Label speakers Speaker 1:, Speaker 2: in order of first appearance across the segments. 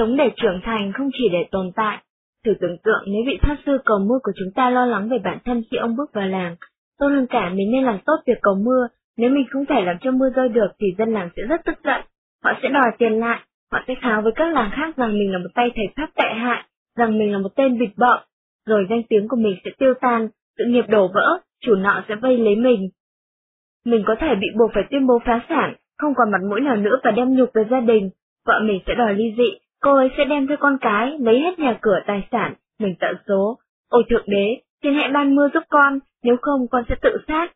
Speaker 1: sống để trưởng thành không chỉ để tồn tại. Thử tưởng tượng nếu vị pháp sư cầu mưa của chúng ta lo lắng về bản thân khi ông bước vào làng. Tốt hơn cả mình nên làm tốt việc cầu mưa, nếu mình không thể làm cho mưa rơi được thì dân làng sẽ rất tức giận. Họ sẽ đòi tiền lại, họ sẽ kháo với các làng khác rằng mình là một tay thầy pháp tệ hại, rằng mình là một tên bịt bợ, rồi danh tiếng của mình sẽ tiêu tan, sự nghiệp đổ vỡ, chủ nợ sẽ vây lấy mình. Mình có thể bị buộc phải tuyên bố phá sản, không còn mặt mũi nào nữa và đem nhục về gia đình, vợ mình sẽ đòi ly dị, cô ấy sẽ đem theo con cái, lấy hết nhà cửa tài sản, mình tận số. Ôi thượng đế, xin hãy ban mưa giúp con, nếu không con sẽ tự sát.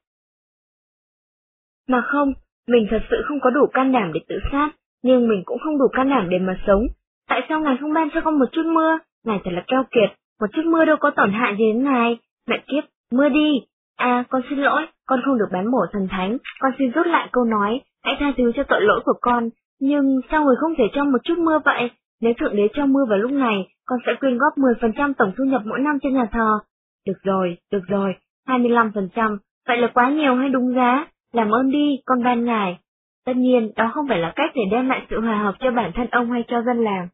Speaker 1: Mà không, mình thật sự không có đủ can đảm để tự sát, nhưng mình cũng không đủ can đảm để mà sống. Tại sao ngài không ban cho con một chút mưa? Ngài thật là keo kiệt, một chút mưa đâu có tổn hại gì đến ngài. Mẹ kiếp, mưa đi. À, con xin lỗi, con không được bán bổ thần thánh, con xin rút lại câu nói, hãy tha thứ cho tội lỗi của con. Nhưng sao người không thể cho một chút mưa vậy? Nếu Thượng Đế cho mưa vào lúc này, con sẽ quyên góp 10% tổng thu nhập mỗi năm cho nhà thờ. Được rồi, được rồi, 25%, vậy là quá nhiều hay đúng giá? Làm ơn đi, con ban ngài. Tất nhiên, đó không phải là cách để đem lại sự hòa hợp cho bản thân ông hay cho dân làng.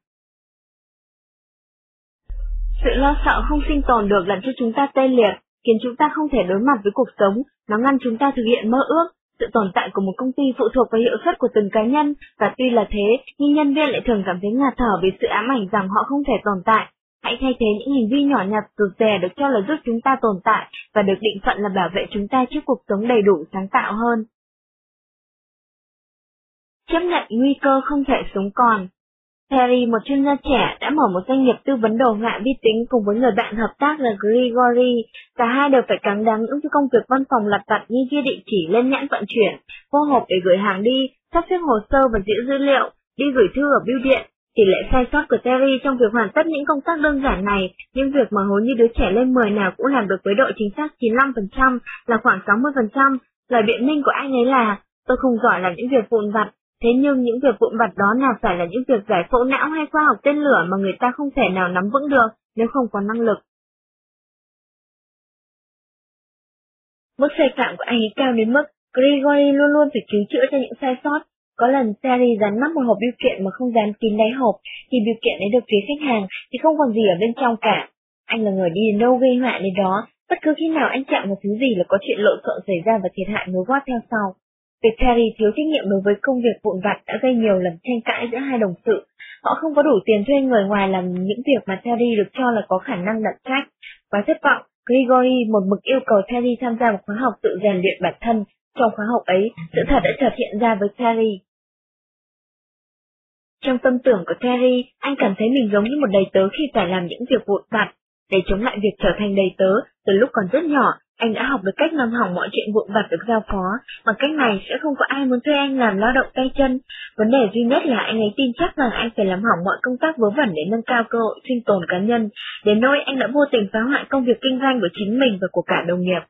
Speaker 1: Sự lo sợ không sinh tồn được làm cho chúng ta tê liệt, khiến chúng ta không thể đối mặt với cuộc sống, nó ngăn chúng ta thực hiện mơ ước. Sự tồn tại của một công ty phụ thuộc vào hiệu suất của từng cá nhân, và tuy là thế, nhưng nhân viên lại thường cảm thấy ngạt thở vì sự ám ảnh rằng họ không thể tồn tại. Hãy thay thế những hành vi nhỏ nhặt rụt rè được cho là giúp chúng ta tồn tại và được định phận là bảo vệ chúng ta trước cuộc sống đầy đủ sáng tạo hơn. Chấp nhận nguy cơ không thể sống còn Perry, một chuyên gia trẻ, đã mở một doanh nghiệp tư vấn đồ họa vi tính cùng với người bạn hợp tác là Grigory. Cả hai đều phải cắn đắng những công việc văn phòng lặt vặt như ghi địa chỉ lên nhãn vận chuyển, vô hộp để gửi hàng đi, sắp xếp hồ sơ và giữ dữ liệu, đi gửi thư ở bưu điện. Tỷ lệ sai sót của Terry trong việc hoàn tất những công tác đơn giản này, những việc mà hầu như đứa trẻ lên 10 nào cũng làm được với độ chính xác 95% là khoảng 60%. Lời biện minh của anh ấy là, tôi không giỏi làm những việc vụn vặt, Thế nhưng những việc vụn vặt đó nào phải là những việc giải phẫu não hay khoa học tên lửa mà người ta không thể nào nắm vững được nếu không có năng lực. Mức sai phạm của anh ấy cao đến mức Grigory luôn luôn phải cứu chữa cho những sai sót. Có lần Sari dán nắp một hộp biểu kiện mà không dán kín đáy hộp, thì biểu kiện ấy được phía khách hàng thì không còn gì ở bên trong cả. Anh là người đi đến đâu gây họa đến đó, bất cứ khi nào anh chạm một thứ gì là có chuyện lộn xộn xảy ra và thiệt hại nối gót theo sau. Việc Terry thiếu trách nhiệm đối với công việc vụn vặt đã gây nhiều lần tranh cãi giữa hai đồng sự. Họ không có đủ tiền thuê người ngoài làm những việc mà Terry được cho là có khả năng đặt trách. Quá thất vọng, Grigory một mực yêu cầu Terry tham gia một khóa học tự rèn luyện bản thân. Trong khóa học ấy, sự thật đã chợt hiện ra với Terry. Trong tâm tưởng của Terry, anh cảm thấy mình giống như một đầy tớ khi phải làm những việc vụn vặt. Để chống lại việc trở thành đầy tớ, từ lúc còn rất nhỏ, anh đã học được cách làm hỏng mọi chuyện vụn vặt được giao phó, bằng cách này sẽ không có ai muốn thuê anh làm lao động tay chân. Vấn đề duy nhất là anh ấy tin chắc rằng anh phải làm hỏng mọi công tác vớ vẩn để nâng cao cơ hội sinh tồn cá nhân, đến nỗi anh đã vô tình phá hoại công việc kinh doanh của chính mình và của cả đồng nghiệp.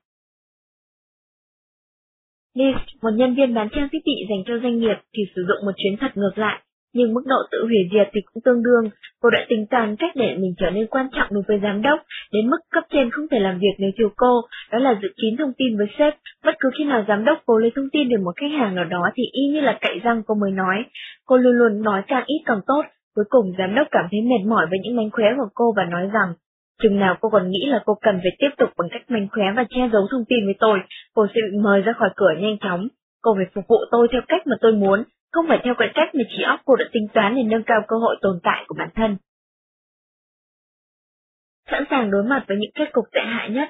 Speaker 1: Liz, một nhân viên bán trang thiết bị dành cho doanh nghiệp thì sử dụng một chuyến thật ngược lại, nhưng mức độ tự hủy diệt thì cũng tương đương. Cô đã tính toán cách để mình trở nên quan trọng đối với giám đốc, đến mức cấp trên không thể làm việc nếu thiếu cô, đó là giữ kín thông tin với sếp. Bất cứ khi nào giám đốc cô lấy thông tin từ một khách hàng nào đó thì y như là cậy răng cô mới nói. Cô luôn luôn nói càng ít càng tốt. Cuối cùng giám đốc cảm thấy mệt mỏi với những mánh khóe của cô và nói rằng, chừng nào cô còn nghĩ là cô cần phải tiếp tục bằng cách mánh khóe và che giấu thông tin với tôi, cô sẽ bị mời ra khỏi cửa nhanh chóng. Cô phải phục vụ tôi theo cách mà tôi muốn, không phải theo cái cách mà chị óc cô đã tính toán để nâng cao cơ hội tồn tại của bản thân. Sẵn sàng đối mặt với những kết cục tệ hại nhất,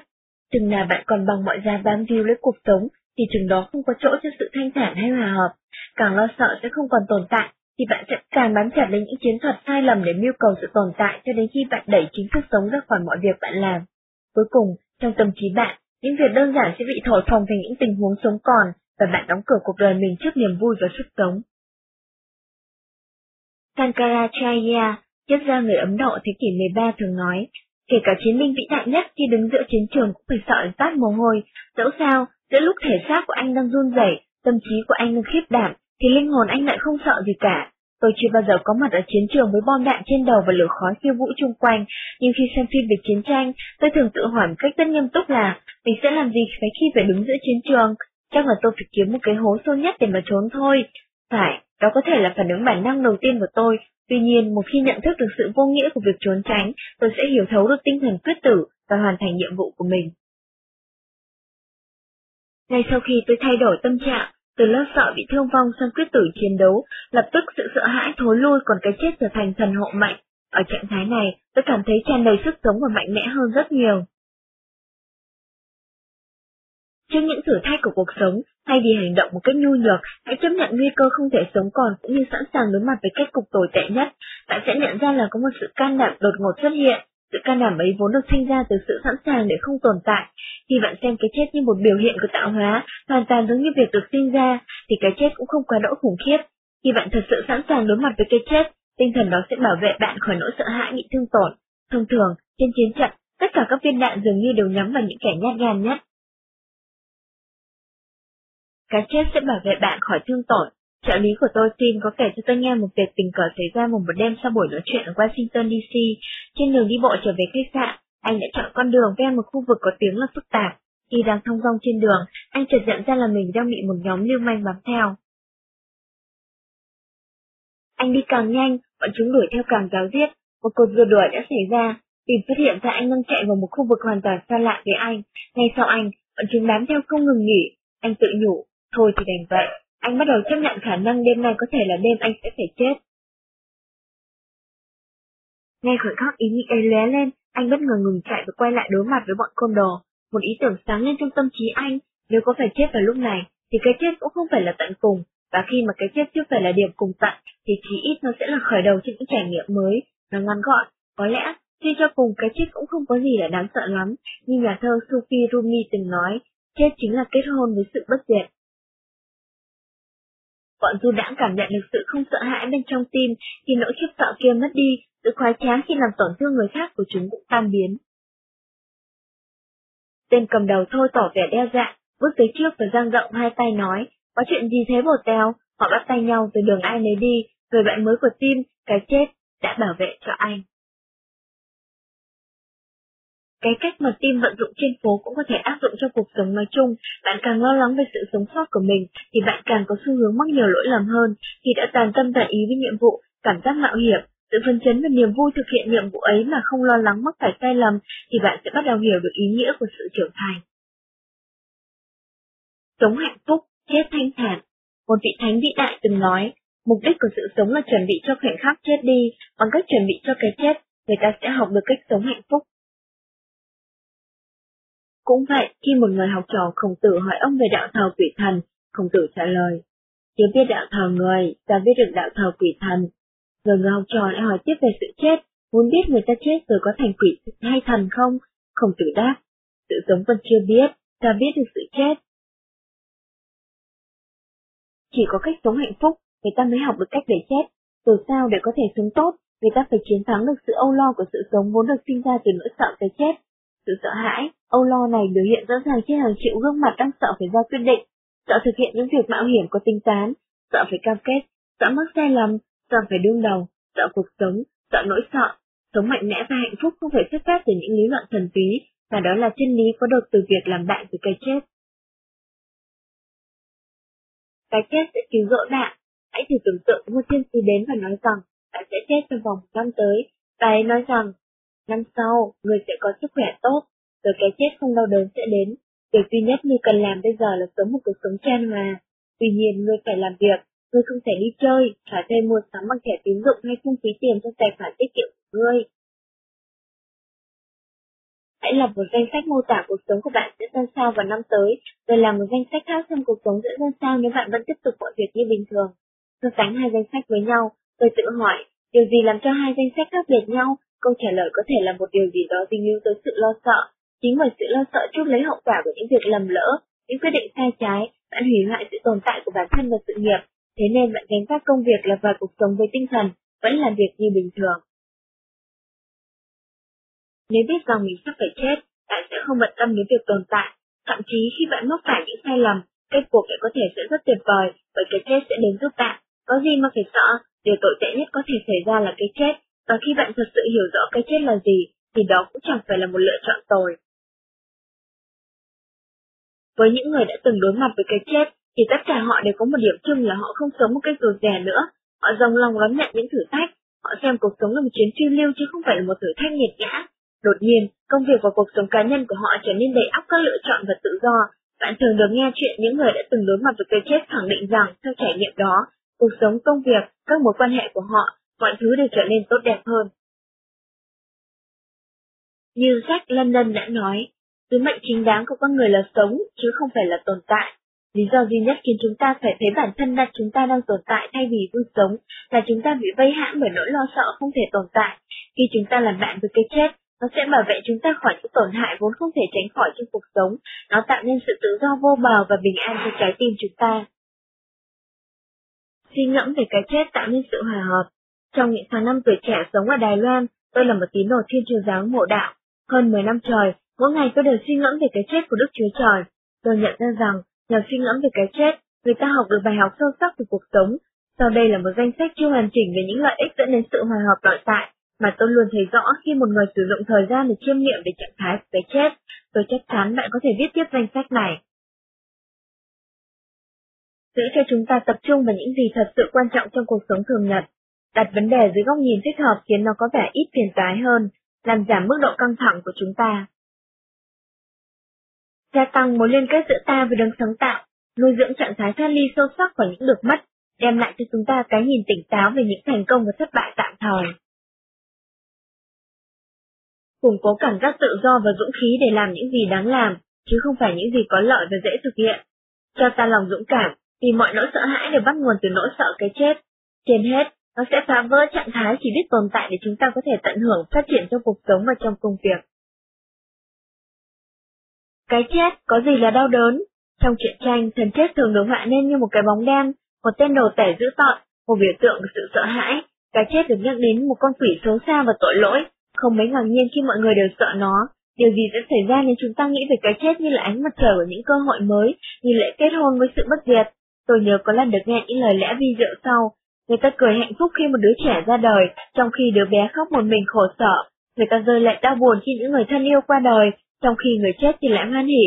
Speaker 1: chừng nào bạn còn bằng mọi giá bám víu lấy cuộc sống, thì chừng đó không có chỗ cho sự thanh thản hay hòa hợp. Càng lo sợ sẽ không còn tồn tại, thì bạn sẽ càng bám chặt lấy những chiến thuật sai lầm để mưu cầu sự tồn tại cho đến khi bạn đẩy chính sức sống ra khỏi mọi việc bạn làm. Cuối cùng, trong tâm trí bạn, những việc đơn giản sẽ bị thổi phồng thành những tình huống sống còn, và bạn đóng cửa cuộc đời mình trước niềm vui và sức sống. Sankaracharya, triết gia người Ấn Độ thế kỷ 13 thường nói, kể cả chiến binh vĩ đại nhất khi đứng giữa chiến trường cũng phải sợ đến tát mồ hôi, dẫu sao, giữa lúc thể xác của anh đang run rẩy, tâm trí của anh đang khiếp đảm, thì linh hồn anh lại không sợ gì cả. Tôi chưa bao giờ có mặt ở chiến trường với bom đạn trên đầu và lửa khói khiêu vũ chung quanh, nhưng khi xem phim về chiến tranh, tôi thường tự hỏi một cách rất nghiêm túc là mình sẽ làm gì phải khi phải đứng giữa chiến trường, chắc là tôi phải kiếm một cái hố sâu nhất để mà trốn thôi. Phải, đó có thể là phản ứng bản năng đầu tiên của tôi, tuy nhiên một khi nhận thức được sự vô nghĩa của việc trốn tránh, tôi sẽ hiểu thấu được tinh thần quyết tử và hoàn thành nhiệm vụ của mình. Ngay sau khi tôi thay đổi tâm trạng, từ lo sợ bị thương vong sang quyết tử chiến đấu, lập tức sự sợ hãi thối lui còn cái chết trở thành thần hộ mệnh. Ở trạng thái này, tôi cảm thấy tràn đầy sức sống và mạnh mẽ hơn rất nhiều. Trước những thử thách của cuộc sống, thay vì hành động một cách nhu nhược, hãy chấp nhận nguy cơ không thể sống còn cũng như sẵn sàng đối mặt với kết cục tồi tệ nhất. Bạn sẽ nhận ra là có một sự can đảm đột ngột xuất hiện. Sự can đảm ấy vốn được sinh ra từ sự sẵn sàng để không tồn tại. Khi bạn xem cái chết như một biểu hiện của tạo hóa, hoàn toàn giống như việc được sinh ra, thì cái chết cũng không quá đỗi khủng khiếp. Khi bạn thật sự sẵn sàng đối mặt với cái chết, tinh thần đó sẽ bảo vệ bạn khỏi nỗi sợ hãi bị thương tổn. Thông thường, trên chiến trận, tất cả các viên đạn dường như đều nhắm vào những kẻ nhát gan nhất. Cái chết sẽ bảo vệ bạn khỏi thương tổn. Trợ lý của tôi Tim có kể cho tôi nghe một việc tình cờ xảy ra một một đêm sau buổi nói chuyện ở Washington DC. Trên đường đi bộ trở về khách sạn, anh đã chọn con đường ven một khu vực có tiếng là phức tạp. Khi đang thông dong trên đường, anh chợt nhận ra là mình đang bị một nhóm lưu manh bám theo. Anh đi càng nhanh, bọn chúng đuổi theo càng giáo diết. Một cuộc rượt đuổi đã xảy ra. Tìm phát hiện ra anh đang chạy vào một khu vực hoàn toàn xa lạ với anh. Ngay sau anh, bọn chúng bám theo không ngừng nghỉ. Anh tự nhủ, thôi thì đành vậy. Anh bắt đầu chấp nhận khả năng đêm nay có thể là đêm anh sẽ phải chết. Ngay khoảnh khắc ý nghĩ ấy lóe lên, anh bất ngờ ngừng chạy và quay lại đối mặt với bọn côn đồ. Một ý tưởng sáng lên trong tâm trí anh, nếu có phải chết vào lúc này, thì cái chết cũng không phải là tận cùng, và khi mà cái chết chưa phải là điểm cùng tận, thì chỉ ít nó sẽ là khởi đầu cho những trải nghiệm mới. Nó ngắn gọn, có lẽ, khi cho cùng cái chết cũng không có gì là đáng sợ lắm, như nhà thơ Sufi Rumi từng nói, chết chính là kết hôn với sự bất diệt. Bọn du đãng cảm nhận được sự không sợ hãi bên trong tim khi nỗi khiếp sợ kia mất đi, sự khoái trá khi làm tổn thương người khác của chúng cũng tan biến. Tên cầm đầu thôi tỏ vẻ đe dạng, bước tới trước và giang rộng hai tay nói, có chuyện gì thế bồ tèo? Họ bắt tay nhau từ đường ai nấy đi, người bạn mới của tim, cái chết, đã bảo vệ cho anh. Cái cách mà tim vận dụng trên phố cũng có thể áp dụng cho cuộc sống nói chung, bạn càng lo lắng về sự sống sót của mình, thì bạn càng có xu hướng mắc nhiều lỗi lầm hơn, khi đã toàn tâm toàn ý với nhiệm vụ, cảm giác mạo hiểm, sự phấn chấn và niềm vui thực hiện nhiệm vụ ấy mà không lo lắng mắc phải sai lầm, thì bạn sẽ bắt đầu hiểu được ý nghĩa của sự trưởng thành. Sống hạnh phúc, chết thanh thản. Một vị thánh vĩ đại từng nói, mục đích của sự sống là chuẩn bị cho khoảnh khắc chết đi, bằng cách chuẩn bị cho cái chết, người ta sẽ học được cách sống hạnh phúc. Cũng vậy, khi một người học trò khổng tử hỏi ông về đạo thờ quỷ thần, khổng tử trả lời, chưa biết đạo thờ người, ta biết được đạo thờ quỷ thần. Rồi người học trò lại hỏi tiếp về sự chết, muốn biết người ta chết rồi có thành quỷ hay thần không? Khổng tử đáp, sự sống vẫn chưa biết, ta biết được sự chết. Chỉ có cách sống hạnh phúc, người ta mới học được cách để chết. Từ sao để có thể sống tốt, người ta phải chiến thắng được sự âu lo của sự sống vốn được sinh ra từ nỗi sợ cái chết. Sự sợ hãi, âu lo này biểu hiện rõ ràng trên hàng triệu gương mặt đang sợ phải ra quyết định, sợ thực hiện những việc mạo hiểm có tính toán, sợ phải cam kết, sợ mắc sai lầm, sợ phải đương đầu, sợ cuộc sống, sợ nỗi sợ. Sống mạnh mẽ và hạnh phúc không phải xuất phát từ những lý luận thần túy, mà đó là chân lý có được từ việc làm bạn với cái chết. Cái chết sẽ cứu rỗi bạn. Hãy thử tưởng tượng một thiên sứ đến và nói rằng bạn sẽ chết trong vòng một năm tới. Bà ấy nói rằng, năm sau, người sẽ có sức khỏe tốt, rồi cái chết không đau đớn sẽ đến. Việc duy nhất người cần làm bây giờ là sống một cuộc sống chan hòa. Tuy nhiên, người phải làm việc, người không thể đi chơi, trả thuê mua sắm bằng thẻ tín dụng hay phung phí tiền trong tài khoản tiết kiệm của ngươi. Hãy lập một danh sách mô tả cuộc sống của bạn sẽ ra sao vào năm tới, rồi làm một danh sách khác xem cuộc sống sẽ ra sao nếu bạn vẫn tiếp tục mọi việc như bình thường. So sánh hai danh sách với nhau, tôi tự hỏi, điều gì làm cho hai danh sách khác biệt nhau? Câu trả lời có thể là một điều gì đó dính líu tới sự lo sợ. Chính bởi sự lo sợ chút lấy hậu quả của những việc lầm lỡ, những quyết định sai trái, bạn hủy hoại sự tồn tại của bản thân và sự nghiệp. Thế nên bạn gánh vác công việc là vào cuộc sống với tinh thần, vẫn làm việc như bình thường. Nếu biết rằng mình sắp phải chết, bạn sẽ không bận tâm đến việc tồn tại. Thậm chí khi bạn mắc phải những sai lầm, kết cuộc lại có thể sẽ rất tuyệt vời, bởi cái chết sẽ đến giúp bạn. Có gì mà phải sợ, điều tồi tệ nhất có thể xảy ra là cái chết, và khi bạn thật sự hiểu rõ cái chết là gì, thì đó cũng chẳng phải là một lựa chọn tồi. Với những người đã từng đối mặt với cái chết, thì tất cả họ đều có một điểm chung là họ không sống một cách rụt rè nữa. Họ rồng lòng đón nhận những thử thách, họ xem cuộc sống là một chuyến phiêu lưu chứ không phải là một thử thách nghiệt ngã. Đột nhiên, công việc và cuộc sống cá nhân của họ trở nên đầy ắp các lựa chọn và tự do. Bạn thường được nghe chuyện những người đã từng đối mặt với cái chết khẳng định rằng, theo trải nghiệm đó, cuộc sống, công việc, các mối quan hệ của họ, mọi thứ đều trở nên tốt đẹp hơn. Như Jack London đã nói, sứ mệnh chính đáng của con người là sống, chứ không phải là tồn tại. Lý do duy nhất khiến chúng ta phải thấy bản thân là chúng ta đang tồn tại thay vì vui sống là chúng ta bị vây hãm bởi nỗi lo sợ không thể tồn tại. Khi chúng ta làm bạn với cái chết, nó sẽ bảo vệ chúng ta khỏi những tổn hại vốn không thể tránh khỏi trong cuộc sống. Nó tạo nên sự tự do vô bờ và bình an cho trái tim chúng ta. Suy ngẫm về cái chết tạo nên sự hòa hợp. Trong những tháng năm tuổi trẻ sống ở Đài Loan, tôi là một tín đồ thiên chúa giáo mộ đạo. Hơn 10 năm trời, mỗi ngày tôi đều suy ngẫm về cái chết của Đức Chúa Trời. Tôi nhận ra rằng, nhờ suy ngẫm về cái chết, người ta học được bài học sâu sắc về cuộc sống. Sau đây là một danh sách chưa hoàn chỉnh về những lợi ích dẫn đến sự hòa hợp nội tại mà tôi luôn thấy rõ khi một người sử dụng thời gian để chiêm nghiệm về trạng thái của cái chết. Tôi chắc chắn bạn có thể viết tiếp danh sách này. Giữ cho chúng ta tập trung vào những gì thật sự quan trọng trong cuộc sống thường nhật. Đặt vấn đề dưới góc nhìn thích hợp khiến nó có vẻ ít phiền toái hơn, làm giảm mức độ căng thẳng của chúng ta. Gia tăng mối liên kết giữa ta với đấng sáng tạo, nuôi dưỡng trạng thái thoát ly sâu sắc khỏi những được mất, đem lại cho chúng ta cái nhìn tỉnh táo về những thành công và thất bại tạm thời. Củng cố cảm giác tự do và dũng khí để làm những gì đáng làm, chứ không phải những gì có lợi và dễ thực hiện. Cho ta lòng dũng cảm, vì mọi nỗi sợ hãi đều bắt nguồn từ nỗi sợ cái chết. Trên hết, nó sẽ phá vỡ trạng thái chỉ biết tồn tại để chúng ta có thể tận hưởng phát triển trong cuộc sống và trong công việc. Cái chết có gì là đau đớn? Trong truyện tranh, thần chết thường được họa nên như một cái bóng đen, một tên đồ tể dữ tợn, một biểu tượng của sự sợ hãi. Cái chết được nhắc đến một con quỷ xấu xa và tội lỗi, không mấy ngạc nhiên khi mọi người đều sợ nó. Điều gì sẽ xảy ra nếu chúng ta nghĩ về cái chết như là ánh mặt trời của những cơ hội mới, như lễ kết hôn với sự bất diệt? Tôi nhớ có lần được nghe những lời lẽ vi diệu sau. Người ta cười hạnh phúc khi một đứa trẻ ra đời, trong khi đứa bé khóc một mình khổ sở. Người ta rơi lệ đau buồn khi những người thân yêu qua đời, trong khi người chết thì lại hoan hỉ.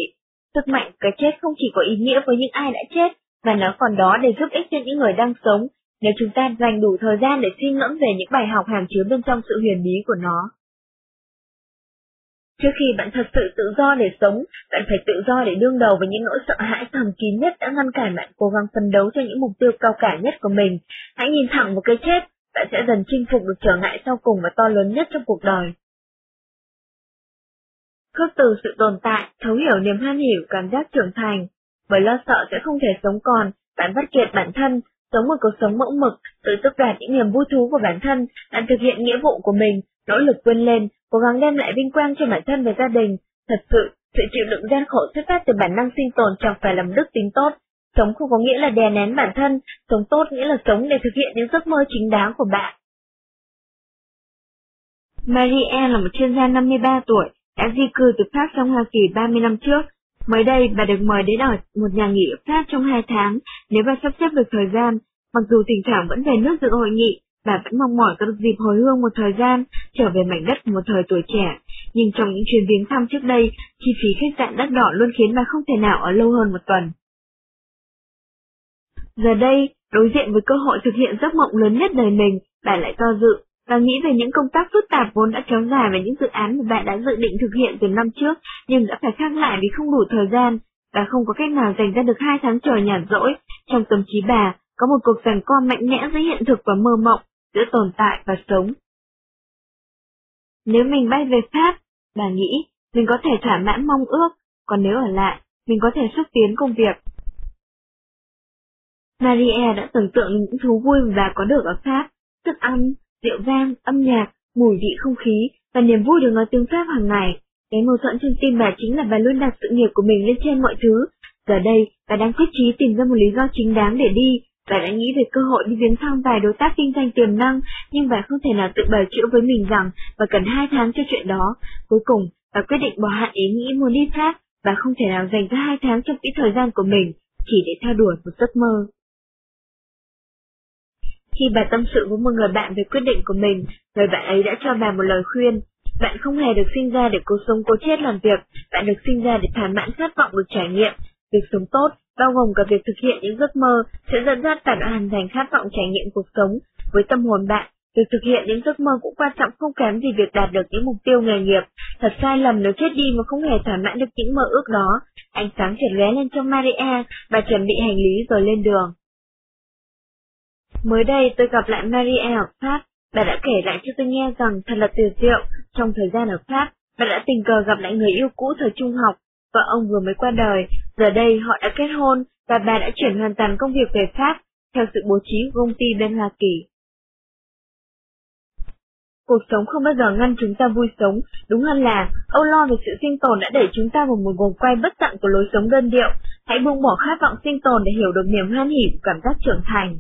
Speaker 1: Sức mạnh cái chết không chỉ có ý nghĩa với những ai đã chết, mà nó còn đó để giúp ích cho những người đang sống, nếu chúng ta dành đủ thời gian để suy ngẫm về những bài học hàm chứa bên trong sự huyền bí của nó. Trước khi bạn thật sự tự do để sống, bạn phải tự do để đương đầu với những nỗi sợ hãi thầm kín nhất đã ngăn cản bạn cố gắng phấn đấu cho những mục tiêu cao cả nhất của mình. Hãy nhìn thẳng vào cái chết, bạn sẽ dần chinh phục được trở ngại sau cùng và to lớn nhất trong cuộc đời. Khước từ sự tồn tại, thấu hiểu niềm hoan hiểu cảm giác trưởng thành. Bởi lo sợ sẽ không thể sống còn, bạn vắt kiệt bản thân, sống một cuộc sống mẫu mực, tự tức đoạt những niềm vui thú của bản thân, bạn thực hiện nghĩa vụ của mình, nỗ lực vươn lên, cố gắng đem lại vinh quang cho bản thân và gia đình. Thật sự, sự chịu đựng gian khổ xuất phát từ bản năng sinh tồn chẳng phải làm đức tính tốt. Sống không có nghĩa là đè nén bản thân, sống tốt nghĩa là sống để thực hiện những giấc mơ chính đáng của bạn. Marie là một chuyên gia 53 tuổi, đã di cư từ Pháp trong Hoa Kỳ 30 năm trước. Mới đây, bà được mời đến ở một nhà nghỉ ở Pháp trong 2 tháng, nếu bà sắp xếp được thời gian. Mặc dù thỉnh thoảng vẫn về nước dự hội nghị, bà vẫn mong mỏi có được dịp hồi hương một thời gian, trở về mảnh đất một thời tuổi trẻ. Nhưng trong những chuyến viếng thăm trước đây, chi phí khách sạn đắt đỏ luôn khiến bà không thể nào ở lâu hơn một tuần. Giờ đây, đối diện với cơ hội thực hiện giấc mộng lớn nhất đời mình, bà lại do dự, và nghĩ về những công tác phức tạp vốn đã kéo dài và những dự án mà bạn đã dự định thực hiện từ năm trước, nhưng đã phải khác lại vì không đủ thời gian, và không có cách nào dành ra được hai tháng trời nhàn rỗi. Trong tâm trí bà, có một cuộc giằng co mạnh mẽ giữa hiện thực và mơ mộng, giữa tồn tại và sống. Nếu mình bay về Pháp, bà nghĩ, mình có thể thỏa mãn mong ước, còn nếu ở lại, mình có thể xúc tiến công việc. Maria đã tưởng tượng những thú vui mà bà có được ở Pháp, thức ăn, rượu vang, âm nhạc, mùi vị không khí và niềm vui được nói tiếng Pháp hàng ngày. Cái mâu thuẫn trong tim bà chính là bà luôn đặt sự nghiệp của mình lên trên mọi thứ. Giờ đây, bà đang quyết chí tìm ra một lý do chính đáng để đi, Bà đã nghĩ về cơ hội đi viếng thăm vài đối tác kinh doanh tiềm năng, nhưng bà không thể nào tự bày chữa với mình rằng bà cần hai tháng cho chuyện đó. Cuối cùng, bà quyết định bỏ hạn ý nghĩ muốn đi Pháp, bà không thể nào dành ra hai tháng trong quỹ thời gian của mình, chỉ để theo đuổi một giấc mơ. Khi bà tâm sự với một người bạn về quyết định của mình, người bạn ấy đã cho bà một lời khuyên. Bạn không hề được sinh ra để cố sống cố chết làm việc, bạn được sinh ra để thỏa mãn khát vọng được trải nghiệm. được sống tốt, bao gồm cả việc thực hiện những giấc mơ, sẽ dẫn dắt bạn hoàn thành khát vọng trải nghiệm cuộc sống. Với tâm hồn bạn, việc thực hiện những giấc mơ cũng quan trọng không kém gì việc đạt được những mục tiêu nghề nghiệp. Thật sai lầm nếu chết đi mà không hề thỏa mãn được những mơ ước đó. Ánh sáng chợt lóe lên trong Maria, bà chuẩn bị hành lý rồi lên đường. Mới đây tôi gặp lại Maria ở Pháp, bà đã kể lại cho tôi nghe rằng thật là tuyệt diệu, trong thời gian ở Pháp, bà đã tình cờ gặp lại người yêu cũ thời trung học, vợ ông vừa mới qua đời, giờ đây họ đã kết hôn và bà đã chuyển hoàn toàn công việc về Pháp, theo sự bố trí của công ty bên Hoa Kỳ. Cuộc sống không bao giờ ngăn chúng ta vui sống, đúng hơn là âu lo về sự sinh tồn đã đẩy chúng ta vào một vòng quay bất tận của lối sống đơn điệu. Hãy buông bỏ khát vọng sinh tồn để hiểu được niềm hoan hỉ của cảm giác trưởng thành.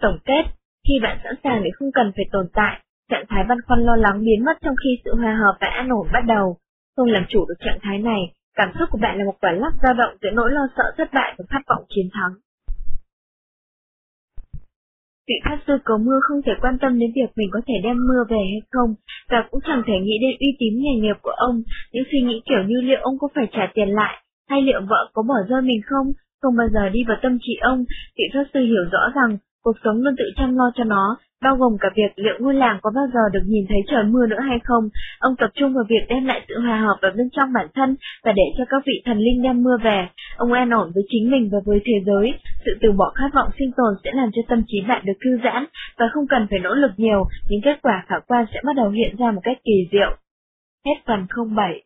Speaker 1: Tổng kết, khi bạn sẵn sàng để không cần phải tồn tại, trạng thái băn khoăn lo lắng biến mất trong khi sự hòa hợp và an ổn bắt đầu. Không làm chủ được trạng thái này, cảm xúc của bạn là một quả lắc dao động giữa nỗi lo sợ thất bại và khát vọng chiến thắng. Vị pháp sư cầu mưa không thể quan tâm đến việc mình có thể đem mưa về hay không, và cũng chẳng thể nghĩ đến uy tín nghề nghiệp của ông, những suy nghĩ kiểu như liệu ông có phải trả tiền lại, hay liệu vợ có bỏ rơi mình không, không bao giờ đi vào tâm trí ông, vị pháp sư hiểu rõ rằng cuộc sống luôn tự chăm lo cho nó, bao gồm cả việc liệu ngôi làng có bao giờ được nhìn thấy trời mưa nữa hay không. Ông tập trung vào việc đem lại sự hòa hợp ở bên trong bản thân và để cho các vị thần linh đem mưa về. Ông an ổn với chính mình và với thế giới. Sự từ bỏ khát vọng sinh tồn sẽ làm cho tâm trí bạn được thư giãn và không cần phải nỗ lực nhiều, những kết quả khả quan sẽ bắt đầu hiện ra một cách kỳ diệu. Hết phần 07